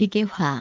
滴滴话